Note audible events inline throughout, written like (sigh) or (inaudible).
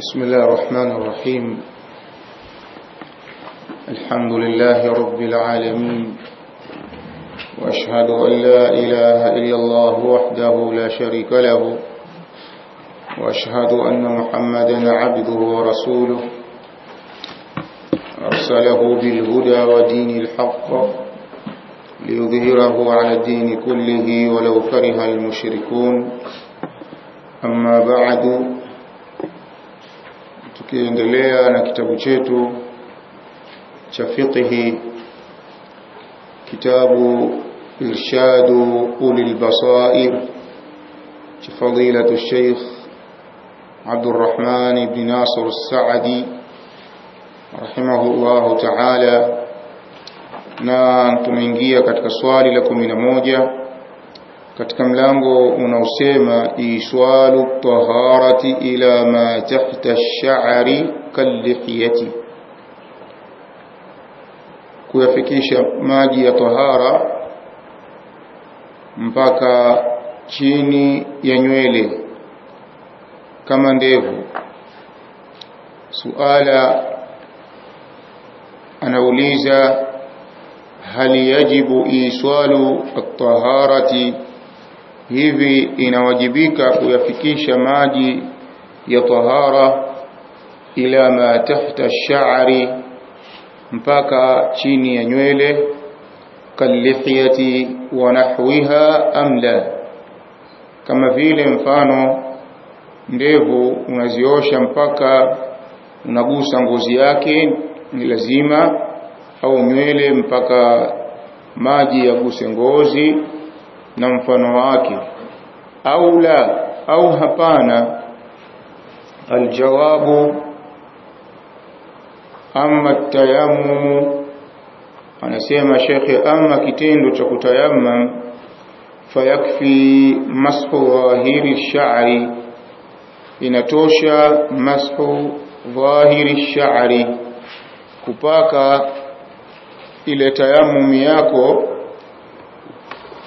بسم الله الرحمن الرحيم. الحمد لله رب العالمين. وأشهد أن لا إله إلا الله وحده لا شريك له. وأشهد أن محمدا عبده ورسوله. أرسله بالهدى ودين الحق ليظهره على الدين كله ولو كره المشركون. أما بعد tukiendelea na kitabu chetu cha fiqhi kitabu irshadu ulil basair cha fadilatu Sheikh Abdurrahman ibn nasr As-Saadi rahimahullahu ta'ala. Na tumeingia katika swali la kumi na moja katika mlango unaosema iswalu taharati ila ma tahta ash-sha'ri kallihiyati kuyafikisha maji ya tahara mpaka chini ya nywele kama ndevu. Suala anauliza hal yajibu iswalu at-taharati hivi inawajibika kuyafikisha maji ya tahara ila ma tahta ash-sha'ri mpaka chini ya nywele kallihiyati wa nahwiha amla kama vile mfano ndevu unaziosha mpaka unagusa ngozi yake ni lazima au nywele mpaka maji yaguse ngozi na mfano wake au la au hapana. Aljawabu amma tayammum anasema shekhe amma kitendo cha kutayammam fayakfi mashu dhahiri sha'ri inatosha mashu dhahiri sha'ri kupaka ile tayammum yako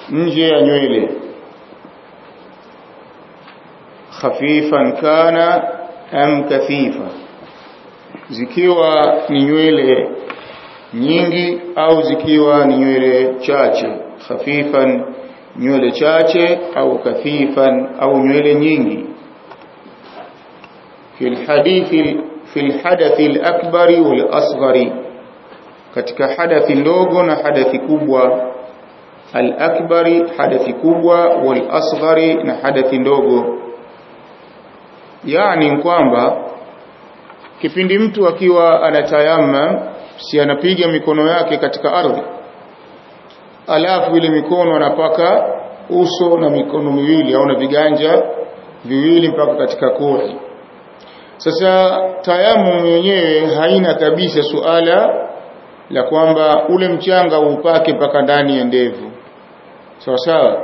nje ya nywele. Khafifan kana am kathifa. Zikiwa ni nywele nyingi au zikiwa ni nywele chache. Khafifan nywele chache au kathifan au nywele nyingi. Fi alhadithi fi alhadathi alakbari walasghari. Katika hadathi ndogo na hadathi kubwa al-akbari hadathi kubwa wal asghari na hadathi ndogo. Yani kwamba kipindi mtu akiwa anatayamma si anapiga mikono yake katika ardhi. Alafu ile mikono anapaka uso na mikono miwili au na viganja viwili mpaka katika kuri sasa tayammum yenyewe haina kabisa suala la kwamba ule mchanga upake mpaka ndani ya ndevu sawa sawa.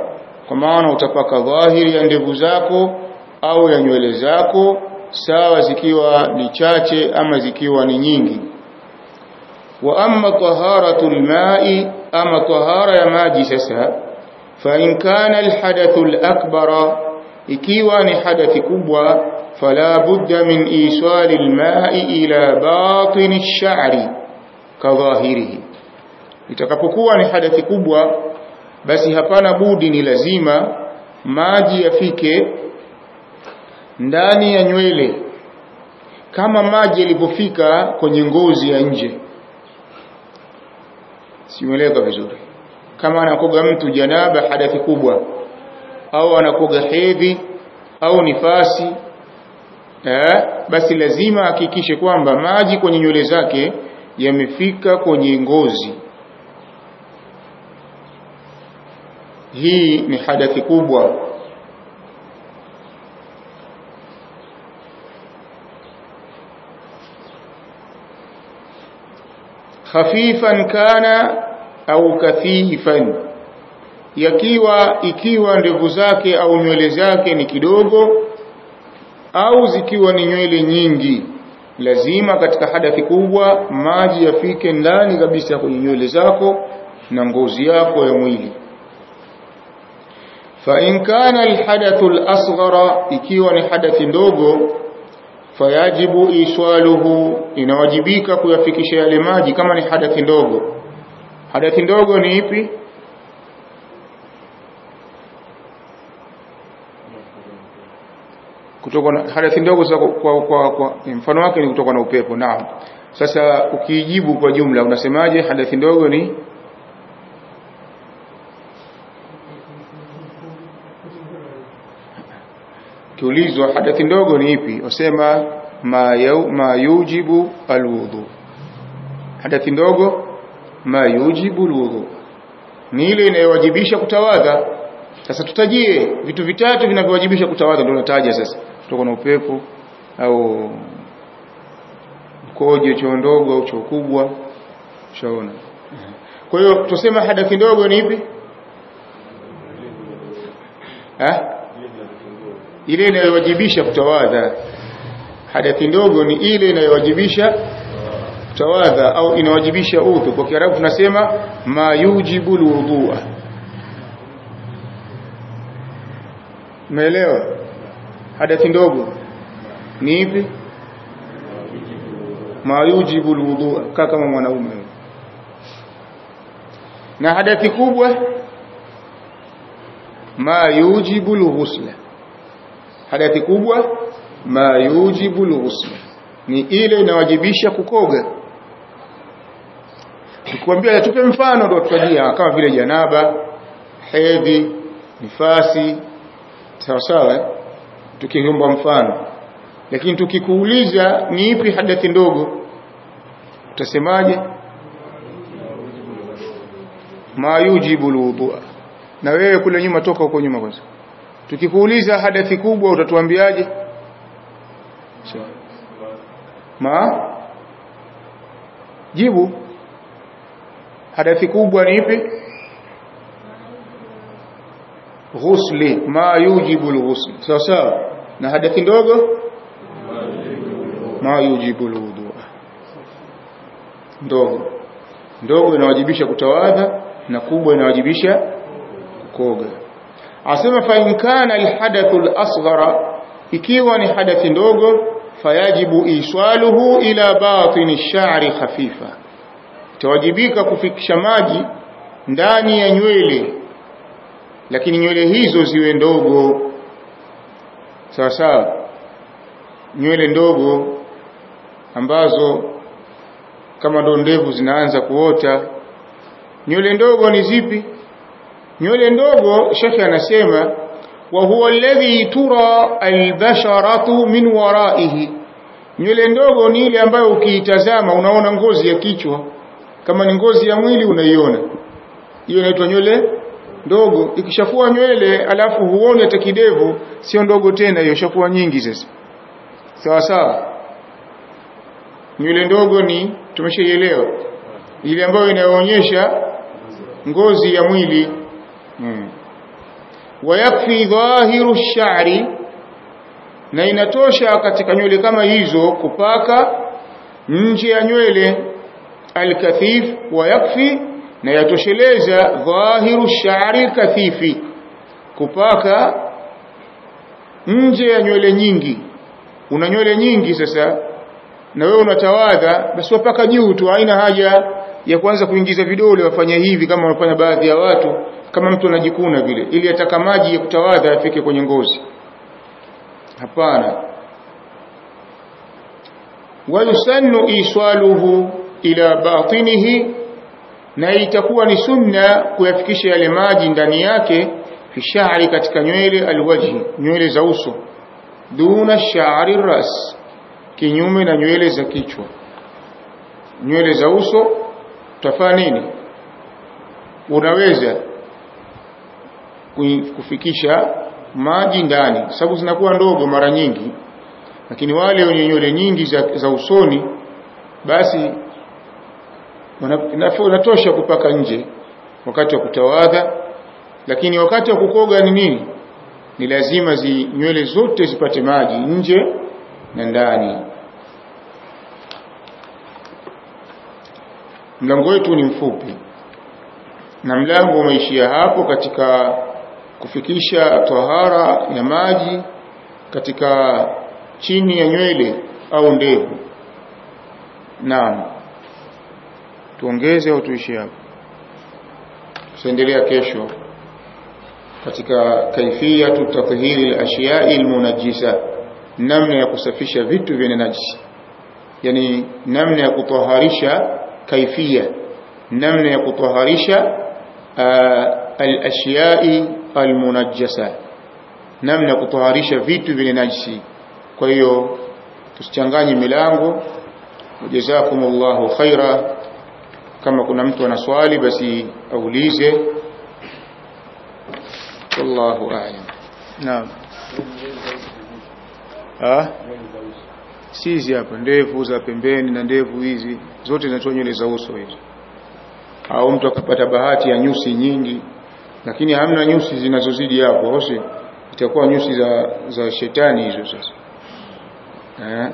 Kwa maana utapaka dhahiri ya ndevu zako au ya nywele zako sawa zikiwa ni chache ama zikiwa ni nyingi. Wa amma taharatul ma'i ama tahara ya maji sasa fa in kana alhadathul akbara ikiwa ni hadathi kubwa fala budda min iswali alma'i ila batin ash-sha'ri kadhahirihi itakapokuwa ni hadathi kubwa basi hapana budi ni lazima maji yafike ndani ya nywele kama maji yalipofika kwenye ngozi ya nje. Simeleka vizuri. Kama anakoga mtu janaba hadathi kubwa au anakoga hedhi au nifasi eh, basi lazima hakikishe kwamba maji kwenye nywele zake yamefika kwenye ngozi hii ni hadathi kubwa. Khafifan kana au kathifan. Yakiwa ikiwa ndevu zake au nywele zake ni kidogo au zikiwa ni nywele nyingi. Lazima katika hadathi kubwa maji yafike ndani kabisa kwenye nywele zako na ngozi yako ya mwili fa in kana alhadathu alasghara ikiwa ni hadathi ndogo fayajibu iswaluhu inawajibika kuyafikisha yale maji kama ni hadathi ndogo. Hadathi ndogo ni ipi? Kutoka na hadathi ndogo kwa, kwa, kwa, kwa mfano wake ni kutoka na upepo naam. Sasa ukijibu kwa jumla unasemaje? Hadathi ndogo ni kiulizwa hadathi ndogo ni ipi? Wasema ma, yu, ma yujibu alwudhu hadathi ndogo ma yujibu alwudhu ni ile inayowajibisha kutawadha. Sasa tutajie vitu vitatu vinavyowajibisha kutawadha ndio nataja sasa. Kutoka na upepo au mkojo choo ndogo au choo kubwa. Shaona kwa hiyo tusema hadathi ndogo ni ipi? Ha? Ile inayowajibisha kutawadha. Hadathi ndogo ni ile inayowajibisha kutawadha au inawajibisha udhu. Kwa kiarabu tunasema ma yujibu alwudhu'a umeelewa? Hadathi ndogo ni ipi? Ma yujibu alwudhu'a kama mwanaume. Na hadathi kubwa ma yujibu alghusla hadathi kubwa ma yujibu alghusla ni ile inawajibisha kukoga. Tukwambia tupe mfano ndio tutajia kama vile janaba hedhi nifasi. Sawa sawa tukiomba mfano. Lakini tukikuuliza ni ipi hadathi ndogo utasemaje ma yujibu alwudu na wewe kule nyuma toka huko nyuma kwanza tukikuuliza hadathi kubwa utatuambiaje? Ma? Jibu. Hadathi kubwa ni ipi? Ghusli. Ma yujibu alghusl sawa sawa. Na hadathi ndogo? Ma yujibu alwudu ndogo. Ndogo inawajibisha kutawadha na kubwa inawajibisha kuoga asema fa in kana alhadathu alasghara ikiwa ni hadathi ndogo fayajibu iswaluhu ila batini ash-sha'ri khafifa. Tawajibika kufikisha maji ndani ya nywele lakini nywele hizo ziwe ndogo. Sawa sawa nywele ndogo ambazo kama ndo ndevu zinaanza kuota. Nywele ndogo ni zipi nywele ndogo shekhe anasema wa huwa alladhi tura albasharatu min waraihi. Nywele ndogo ni ile ambayo ukiitazama unaona ngozi ya kichwa. Kama ni ngozi ya mwili unaiona. Hiyo inaitwa nywele ndogo. Ikishakuwa nywele alafu huone hata kidevu sio ndogo tena hiyo shakuwa nyingi sasa. Sawa sawa. Nywele ndogo ni tumeshaielewa. Ile ambayo inayoonyesha ngozi ya mwili. Wayakfi dhahiru shari na inatosha katika nywele kama hizo kupaka nje ya nywele. Alkathif wayakfi na yatosheleza dhahiru shari kathifi kupaka nje ya nywele nyingi. Una nywele nyingi sasa na wewe unatawadha basi wapaka juu tu haina haja ya kuanza kuingiza vidole wafanya hivi kama wanafanya baadhi ya watu kama mtu anajikuna vile ili ataka maji ya kutawadha yafike kwenye ngozi. Hapana. Wayusannu iswaluhu ila batinihi na itakuwa ni sunna kuyafikisha yale maji ndani yake fi sha'ri katika nywele alwajhi nywele za uso duna sha'ri ras kinyume na nywele za kichwa. Nywele za uso utafanya nini? Unaweza kufikisha maji ndani. Sababu zinakuwa ndogo mara nyingi lakini wale wenye nywele nyingi za, za usoni basi wanatosha kupaka nje wakati wa kutawadha lakini wakati wa kukoga ni nini? Ni lazima zinywele zote zipate maji nje na ndani. Mlango wetu ni mfupi na mlango umeishia hapo katika kufikisha tahara ya maji katika chini ya nywele au ndevu. Naam. Tuongeze au tuishi hapo tutaendelea kesho katika kaifiyatu tathhiri al-ashiya'i namna ya kusafisha vitu vyenye najisi. Yani namna ya kutoharisha kaifia namna ya kutoharisha al-ashiya'i al-munajjasa. Namna ya kutaharisha vitu vile najisi. Kwa hiyo tusichanganye milango. Jazakumullahu khaira. Kama kuna mtu ana swali basi aulize. Wallahu a'lam. Naam. Ah sisi hapa ndevu za pembeni na ndevu hizi. Zote zinatoa za uso hizi, au mtu akapata bahati ya nyusi nyingi lakini hamna nyusi zinazozidi hapo hosi itakuwa nyusi za za shetani hizo sasa. Eh?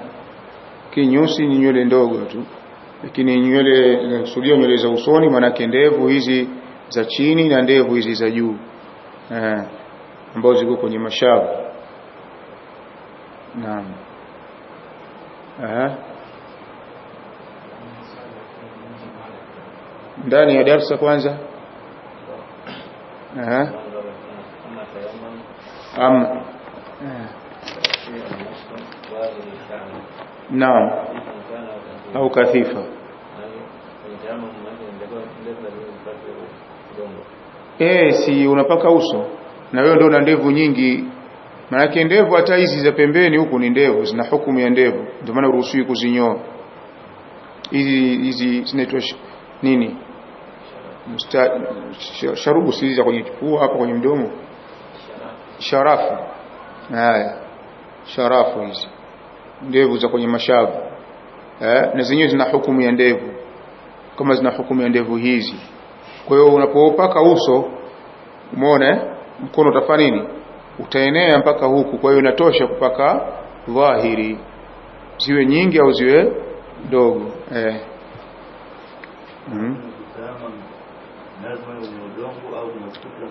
Kinyusi ni nywele ndogo tu. Lakini nywele nakusudia nywele za usoni maanake ndevu hizi za chini na ndevu hizi za juu. Eh? Ambazo ziko kwenye mashavu. Naam. Eh? Ndani ya darasa kwanza Naam. Au kathifa. Eh, si unapaka uso. Na wewe ndio una ndevu nyingi. Maanake ndevu hata hizi za pembeni huku ni ndevu zina hukumu ya ndevu. Ndio maana uruhusiwi kuzinyoa. Hizi hizi zinaitwa nini sharubu si za kwenye kifua hapa kwenye mdomo. Sharafu. Haya. Sharafu hizi. Ndevu za kwenye mashavu. Eh, na zenyewe zina hukumu ya ndevu. Kama zina hukumu ya ndevu hizi. Kwa hiyo unapopaka uso umeona mkono utafanya nini? Utaenea mpaka huku. Kwa hiyo inatosha kupaka dhahiri. Ziwe nyingi au ziwe ndogo eh. mm.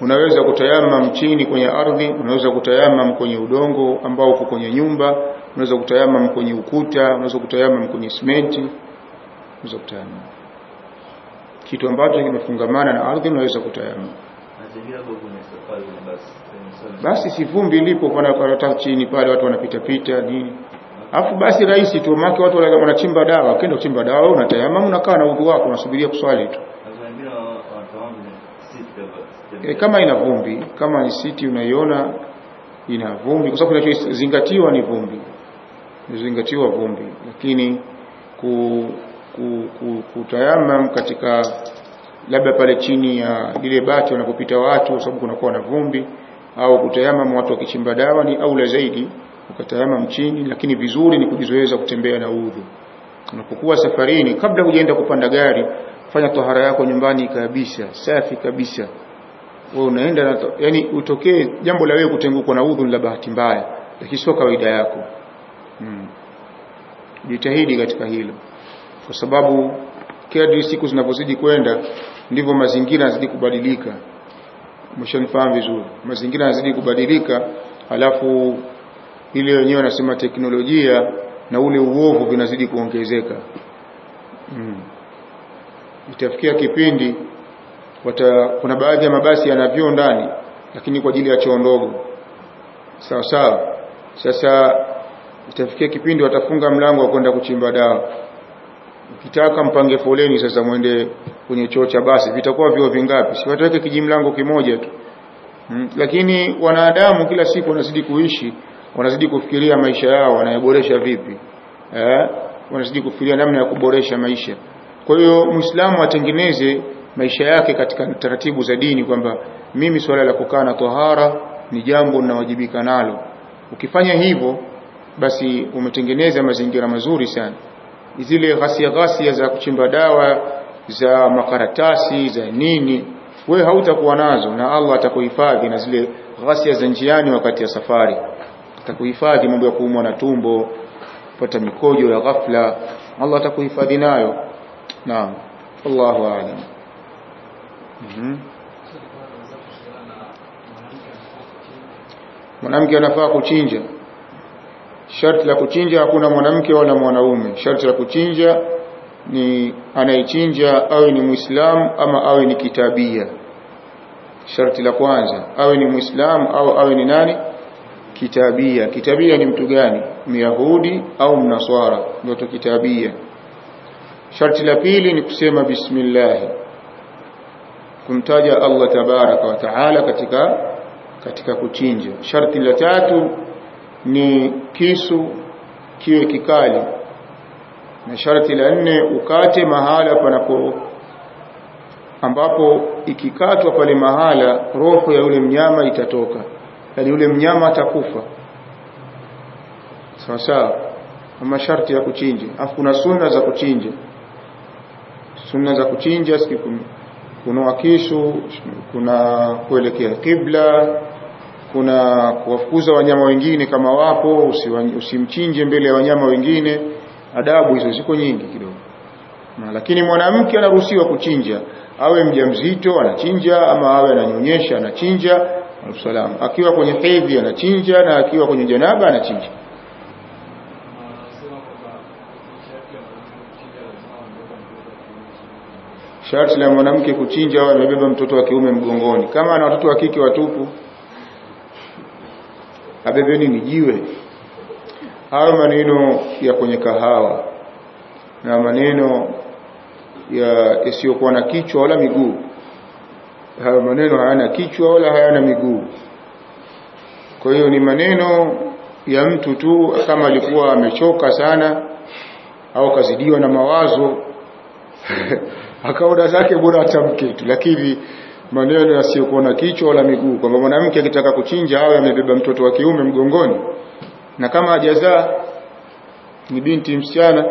Unaweza kutayamam chini kwenye ardhi unaweza kutayamam kwenye udongo ambao uko kwenye nyumba unaweza kutayamam kwenye ukuta unaweza kutayamam kwenye simenti unaweza kutayamam. Kitu ambacho kimefungamana na ardhi unaweza kutayamam. Basi. Si vumbi lipo pana karata chini pale watu wanapita pita nini. Afu basi rahisi tu maki watu wanachimba dawa kenda kuchimba dawa unatayamam unakaa na udhu wako unasubiria kuswali tu e, kama ina vumbi kama ni siti unaiona ina vumbi kwa sababu kinachozingatiwa ni vumbi zingatiwa vumbi lakini ku, ku, ku, kutayamam katika labda pale chini ya lile bati wanapopita watu kwa sababu kunakuwa na vumbi au kutayamam watu wakichimba dawa ni aula zaidi ukatayamam chini lakini vizuri ni kujizoeza kutembea na udhu. Unapokuwa safarini kabla hujaenda kupanda gari fanya tohara yako nyumbani kabisa safi kabisa wewe unaenda na yani utokee jambo la wewe kutengukwa na udhu la bahati mbaya lakini sio kawaida yako. Hmm. jitahidi katika hilo. Kwa sababu kadri siku zinavyozidi kwenda ndivyo mazingira yanazidi kubadilika. Mshanifahamu vizuri. Mazingira yanazidi kubadilika alafu ile wenyewe wanasema teknolojia na ule uovu vinazidi kuongezeka. Mm. itafikia kipindi wata, kuna baadhi ya mabasi yana vyoo ndani lakini kwa ajili ya choo ndogo. Sawa sawa. Sasa itafikia kipindi watafunga mlango wa kwenda kuchimba dawa. Ukitaka mpange foleni sasa mwende kwenye choo cha basi. Vitakuwa vyo vingapi? Si wataweke kijimlango kimoja tu. Hmm. lakini wanadamu kila siku wanazidi kuishi wanazidi kufikiria maisha yao wanayaboresha vipi? Eh? wanazidi kufikiria namna ya kuboresha maisha. Kwa hiyo muislamu atengeneze maisha yake katika taratibu za dini kwamba mimi swala la kukaa na tahara ni jambo ninawajibika nalo. Ukifanya hivyo basi umetengeneza mazingira mazuri sana. Zile ghasia ghasia za kuchimba dawa za makaratasi za nini we hautakuwa nazo na Allah atakuhifadhi na zile ghasia za njiani wakati ya safari. Atakuhifadhi mambo ya kuumwa na tumbo kupata mikojo ya ghafla. Allah atakuhifadhi nayo. Naam. Allahu a'lam mwanamke anafaa kuchinja. Sharti la kuchinja hakuna mwanamke wala mwanaume. Sharti la kuchinja ni anayechinja awe ni muislamu ama awe ni kitabia. Sharti la kwanza awe ni muislamu au awe ni nani? Kitabia. Kitabia ni mtu gani? Myahudi au mnaswara? Ndio kitabia. Sharti la pili ni kusema bismillah kumtaja Allah tabaraka wa taala katika katika kuchinja. Sharti la tatu ni kisu kiwe kikali. Na sharti la nne ukate mahala panapo ambapo ikikatwa pale mahala roho ya yule mnyama itatoka. Yani yule mnyama atakufa. Sawa sawa. Ama sharti ya kuchinja. Afu kuna sunna za kuchinja. Sunna za kuchinja kunoa kisu kuna kuelekea kibla kuna kuwafukuza wanyama wengine kama wapo usimchinje mbele ya wanyama wengine. Adabu hizo ziko nyingi kidogo. Lakini mwanamke anaruhusiwa kuchinja. Awe mjamzito anachinja ama awe ananyonyesha anachinja akiwa kwenye hedhi anachinja na akiwa kwenye janaba anachinja sharti la mwanamke kuchinja au amebeba mtoto wa kiume mgongoni. Kama ana watoto wa kike watupu abebe nini jiwe. Hayo maneno ya kwenye kahawa na maneno ya yasiyokuwa na kichwa wala miguu. Hayo maneno hayana kichwa wala hayana miguu. Kwa hiyo ni maneno ya mtu tu kama alikuwa amechoka sana au kazidiwa na mawazo (laughs) akaona zake bora atamke tu. Lakini maneno yasiyokuwa na kichwa wala miguu kwamba mwanamke akitaka kuchinja awe amebeba mtoto wa kiume mgongoni. Na kama hajazaa ni binti msichana.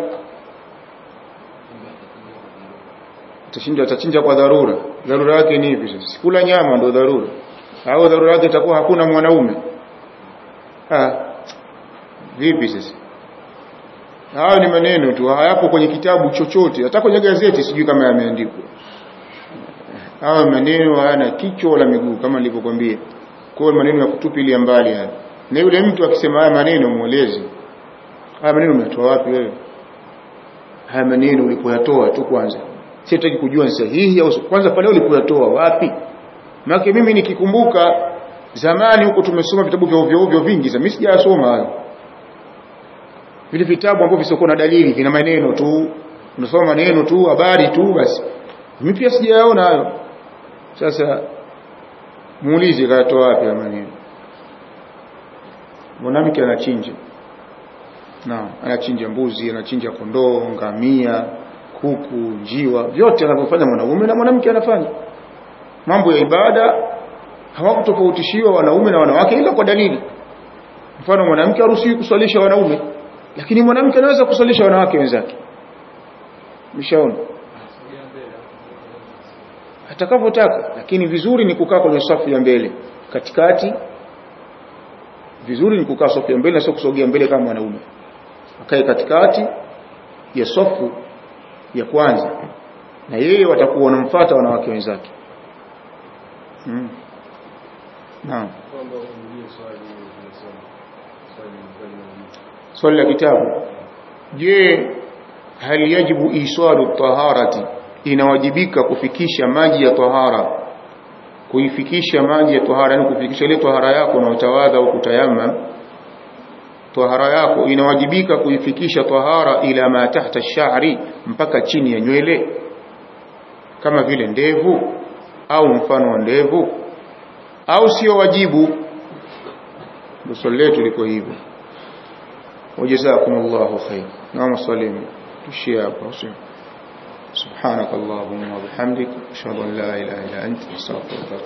Tashinda atachinja kwa dharura. Dharura yake ni hivi sasa. Kula nyama ndio dharura. Au dharura yake itakuwa hakuna mwanaume. Ah vipi sasa hayo ni maneno tu hayapo kwenye kitabu chochote hata kwenye gazeti sijui kama yameandikwa. Hayo maneno hayana kichwa wala miguu kama nilivyokuambia. Kwa maneno ya kutupilia mbali haya. Na yule mtu akisema haya maneno mueleze haya maneno umetoa wapi wewe? Haya maneno ulipoyatoa tu kwanza. Sitaki kujua ni sahihi au kwanza pale ulipoyatoa wapi? Maana mimi nikikumbuka zamani huko tumesoma vitabu vya ovyo ovyo vingi sasa mimi sijasoma hayo vile vitabu ambavyo visiokuwa na dalili vina maneno tu. Unasoma maneno tu habari tu basi. Mimi pia sijayaona hayo. Sasa muulize katoa wapi maneno. Mwanamke anachinja. Na anachinja mbuzi anachinja kondoo ngamia kuku njiwa. Vyote anavyofanya mwanaume na mwanamke anafanya. Mambo ya ibada hawakutofautishiwa wanaume na wanawake ila kwa dalili. Mfano mwanamke haruhusiwi kuswalisha wanaume lakini mwanamke anaweza kusalisha wanawake wenzake. Mshaona atakavyotaka lakini vizuri ni kukaa kwenye safu ya mbele. Katikati vizuri ni kukaa safu ya mbele na sio kusogea mbele kama mwanaume. Akae katikati ya safu ya kwanza. Na yeye watakuwa wanamfuata wanawake wenzake. Hmm. naam swali la kitabu. Je hal yajibu iswalu taharati? Inawajibika kufikisha maji ya tahara. Kuifikisha maji ya tahara yani kufikisha ile tahara yako na utawadha au kutayamam. Tahara yako inawajibika kuifikisha tahara ila ma tahta sha'ri mpaka chini ya nywele. Kama vile ndevu au mfano wa ndevu. Au sio wajibu? Swali letu liko hivyo wajazakumullahu khair naam swalimu tushia hapo سبحانك اللهم وبحمدك أشهد أن لا إله إلا أنت أستغفرك